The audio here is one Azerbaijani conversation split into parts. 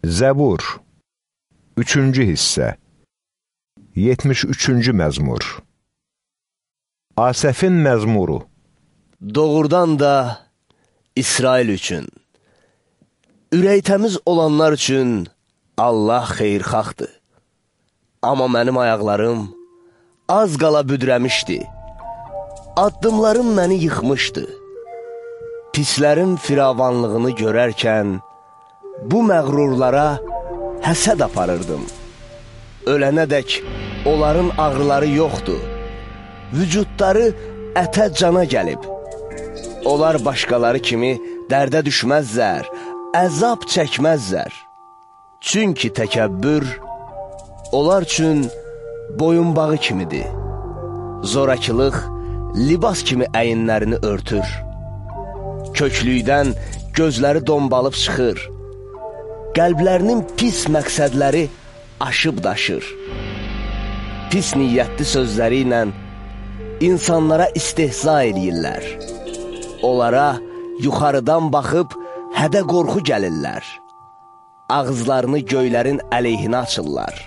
Zəbur 3-cü hissə 73-cü məzmur Asəfin məzmuru Doğrudan da İsrail üçün, ürək təmiz olanlar üçün Allah xeyrxaxdır. Amma mənim ayaqlarım az qala büdrəmişdi. Addımlarım məni yıxmışdı. Pislərin firavanlığını görərkən, bu məğrurlara həsəd aparırdım. Ölənə dək onların ağrıları yoxdur. Vücudları ətə cana gəlib. Onlar başqaları kimi dərdə düşməzlər, əzab çəkməzlər. Çünki təkəbbür onlar üçün boyunbağı kimidir. Zorakılıq libas kimi əyinlərini örtür. Köklükdən gözləri dombalıb çıxır. Qəlblərinin pis məqsədləri aşıb daşır. Pis niyyətli sözləri ilə insanlara istehza eləyirlər. Onlara yuxarıdan baxıb hədə qorxu gəlirlər. Ağızlarını göylərin əleyhinə açırlar.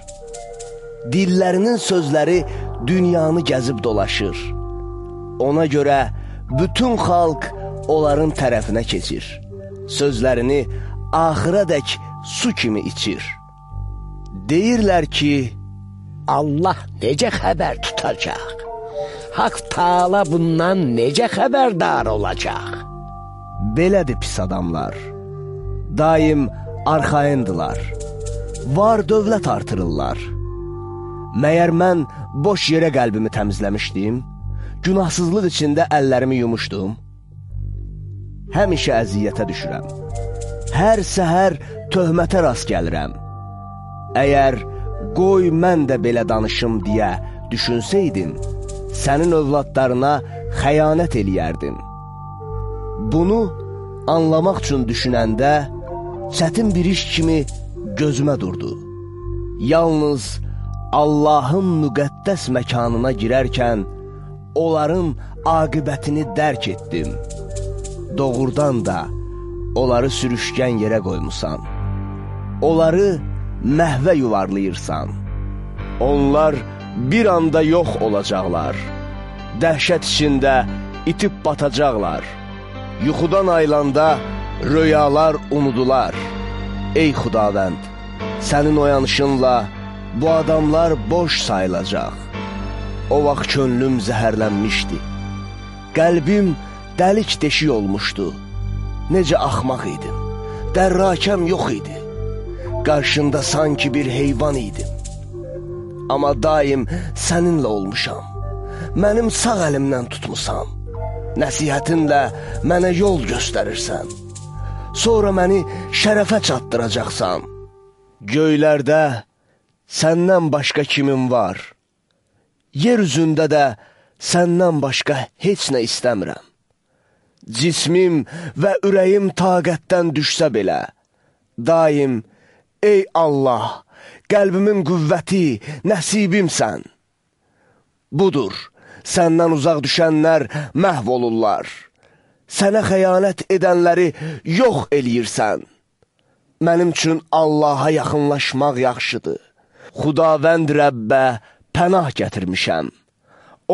Dillərinin sözləri dünyanı gəzib dolaşır. Ona görə bütün xalq onların tərəfinə keçir. Sözlərini axıra dək su kimi içir. Deyirlər ki, Allah necə xəbər tutacaq? Haqq Taala bundan necə xəbərdar olacaq? belədir pis adamlar. Daim arxayındılar. Var dövlət artırırlar. Məyər mən boş yerə qəlbimi təmizləmişdim? Günahsızlıq içində əllərimi yumuşdum? Həmişə əziyyətə düşürəm. Hər səhər töhmətə rast gəlirəm. Əgər qoy mən də belə danışım deyə düşünsəydin, sənin övladlarına xəyanət eləyərdim. Bunu anlamaq üçün düşünəndə çətin bir iş kimi gözümə durdu. Yalnız Allahın müqəddəs məkanına girərkən onların aqibətini dərk etdim. Doğrudan da onları sürüşkən yerə qoymusan. Onları məhvə yuvarlayırsan. Onlar bir anda yox olacaqlar. Dəhşət içində itib batacaqlar. Yuxudan aylanda röyalar unudular. Ey xudavənd, sənin oyanışınla bu adamlar boş sayılacaq. O vaxt könlüm zəhərlənmişdi. Qəlbim dəlik deşik olmuşdu. Necə axmaq idim. Dərrakəm yox idi. Qarşında sanki bir heyvan idim. Amma daim səninlə olmuşam. Mənim sağ əlimdən tutmusan. Nəsihətinlə mənə yol göstərirsən. Sonra məni şərəfə çatdıracaqsan. Göylərdə səndən başqa kimin var? Yer üzündə də səndən başqa heç nə istəmirəm. Cismim və ürəyim taqətdən düşsə belə, daim, ey Allah, qəlbimin qüvvəti, nəsibimsən. Budur, səndən uzaq düşənlər məhv olurlar. Sənə xəyanət edənləri yox eləyirsən. Mənim üçün Allaha yaxınlaşmaq yaxşıdır. Xudavənd Rəbbə pənah gətirmişəm.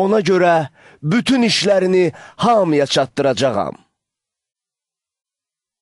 Ona görə bütün işlərini hamıya çatdıracağam.